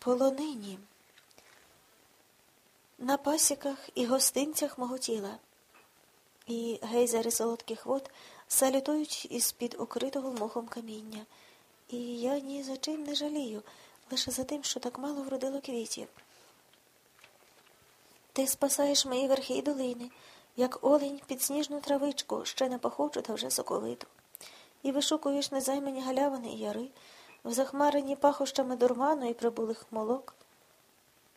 полонині. На пасіках і гостинцях мого тіла, і гейзери солодких вод салютують із-під укритого мохом каміння. І я ні за чим не жалію, лише за тим, що так мало вродило квітів. Ти спасаєш мої верхи і долини, як олень під сніжну травичку, ще не похочу та вже соковиту, і вишукуєш незаймані галявини і яри, в захмарені пахощами дурману і прибулих молок.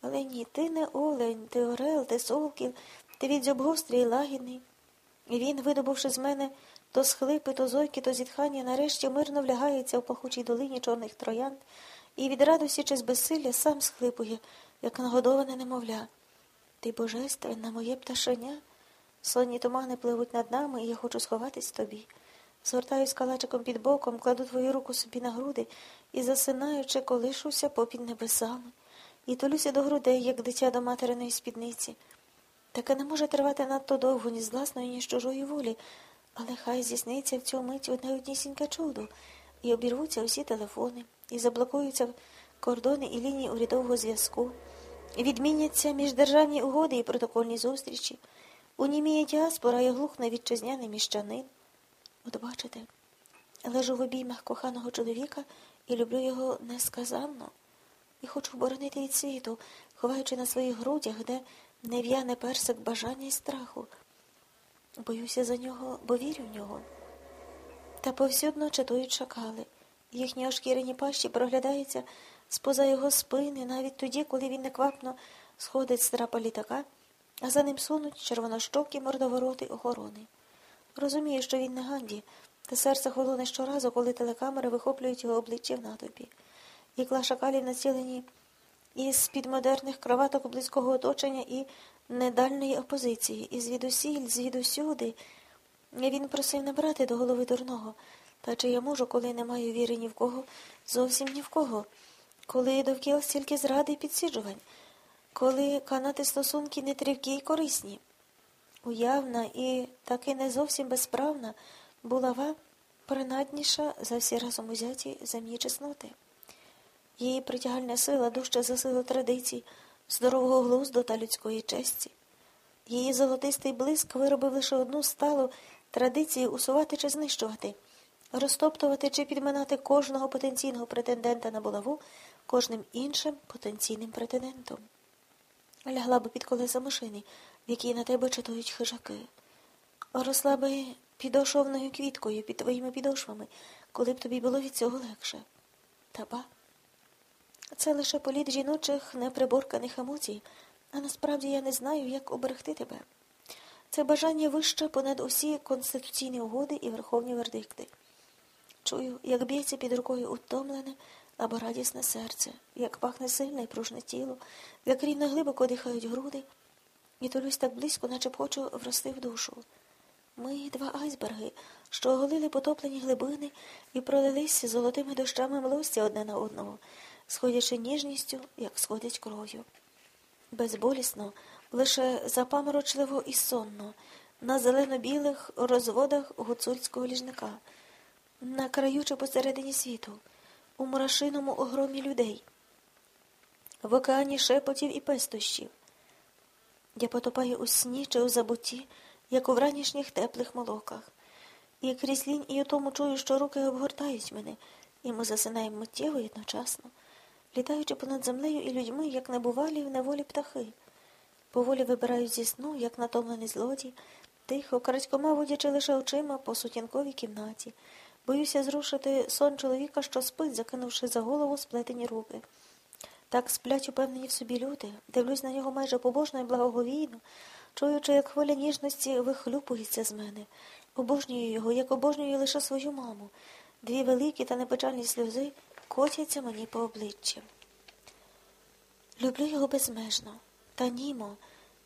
Але ні, ти не олень, ти орел, ти солків, ти від зюбгострій лагідний. І він, видобувши з мене то схлипи, то зойки, то зітхання, нарешті мирно влягається в пахучій долині чорних троянд, і від радості чи з безсилля сам схлипує, як нагодоване немовля. Ти божественна, моє пташеня. Сонні тумани пливуть над нами, і я хочу сховатись тобі. Згортаюсь калачиком під боком, кладу твою руку собі на груди і, засинаючи, колишуся попід небесами, і толюся до грудей, як дитя до материної спідниці. Таке не може тривати надто довго ні з власної, ні з чужої волі, але хай здійсниться в цю мить одне однісіньке чудо, і обірвуться усі телефони, і заблокуються кордони і лінії урядового зв'язку, і відміняться міждержавні угоди і протокольні зустрічі. Уніміє діаспора і глухне вітчизняний міщанин. От бачите, лежу в обіймах коханого чоловіка і люблю його несказанно, і хочу боронити від світу, ховаючи на своїх грудях, де не в'яне персик бажання і страху. Боюся за нього, бо вірю в нього. Та повсюдно чатують шакали. Їхні ошкірені пащі проглядаються споза його спини, навіть тоді, коли він неквапно сходить з трапа літака, а за ним сунуть червонощокі мордовороти охорони. Розумію, що він не Ганді, та серце холоне щоразу, коли телекамери вихоплюють його обличчя в натовпі. Ікла шакалів націлені із під модерних кроваток близького оточення і недальної опозиції, і звідусіль, звідусюди. Він просив не брати до голови дурного. Та чи я можу, коли не маю віри ні в кого, зовсім ні в кого, коли довкіл стільки зради і підсиджувань, коли канати стосунки не тривкі й корисні. Уявна і таки не зовсім безправна булава принадніша за всі разом узяті земні чесноти. Її притягальна сила дужче за силу традицій, здорового глузду та людської честі. Її золотистий блиск виробив лише одну сталу традицію усувати чи знищувати, розтоптувати чи підминати кожного потенційного претендента на булаву кожним іншим потенційним претендентом. Лягла би під колеса машини, в якій на тебе чатують хижаки. Росла би підошовною квіткою під твоїми підошвами, коли б тобі було від цього легше. Та ба. Це лише політ жіночих неприборканих емоцій, а насправді я не знаю, як оберегти тебе. Це бажання вище понад усі конституційні угоди і верховні вердикти. Чую, як б'ється під рукою утомлене або радісне серце, як пахне сильне і пружне тіло, як рівно глибоко дихають груди, і толюсь так близько, наче б хочу врости в душу. Ми два айсберги, що оголили потоплені глибини і пролилися золотими дощами млості одне на одного сходячи ніжністю, як сходять кров'ю. Безболісно, лише запаморочливо і сонно, на зелено-білих розводах гуцульського ліжника, на краю чи посередині світу, у мурашиному огромі людей, в океані шепотів і пестощів. Я потопаю у сні чи у забутті, як у вранішніх теплих молоках, і крізь лінь і у тому чую, що руки обгортають мене, і ми засинаємо миттєво і одночасно літаючи понад землею і людьми, як небувалі в неволі птахи. Поволі вибирають зі сну, як натомлений злодій, тихо, крадькома водячи лише очима по сутінковій кімнаті. Боюся зрушити сон чоловіка, що спить, закинувши за голову сплетені руки. Так сплять упевнені в собі люди, дивлюсь на нього майже побожно і благоговійно, чуючи, як хвиля ніжності вихлюпується з мене. Обожнюю його, як обожнюю лише свою маму. Дві великі та непечальні сльози котяться мені по обличчі. Люблю його безмежно, та німо,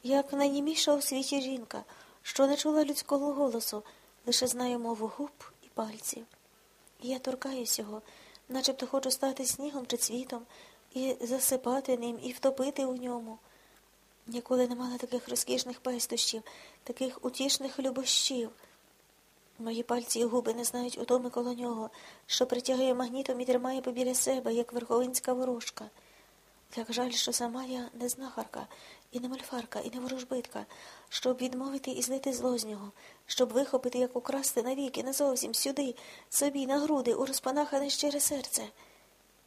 як найніміша у світі жінка, що не чула людського голосу, лише знає мову губ пальців. Я торкаюсь його, начебто хочу стати снігом чи цвітом, і засипати ним, і втопити у ньому. Ніколи не мала таких розкішних пестощів, таких утішних любощів. Мої пальці і губи не знають утоми коло нього, що притягує магнітом і тримає побіля себе, як верховинська ворожка. Як жаль, що сама я не знахарка, і не мальфарка, і не ворожбитка, щоб відмовити і злити зло з нього, щоб вихопити, як украсти навіки, назовсім сюди, собі, на груди, у розпанахане щире серце.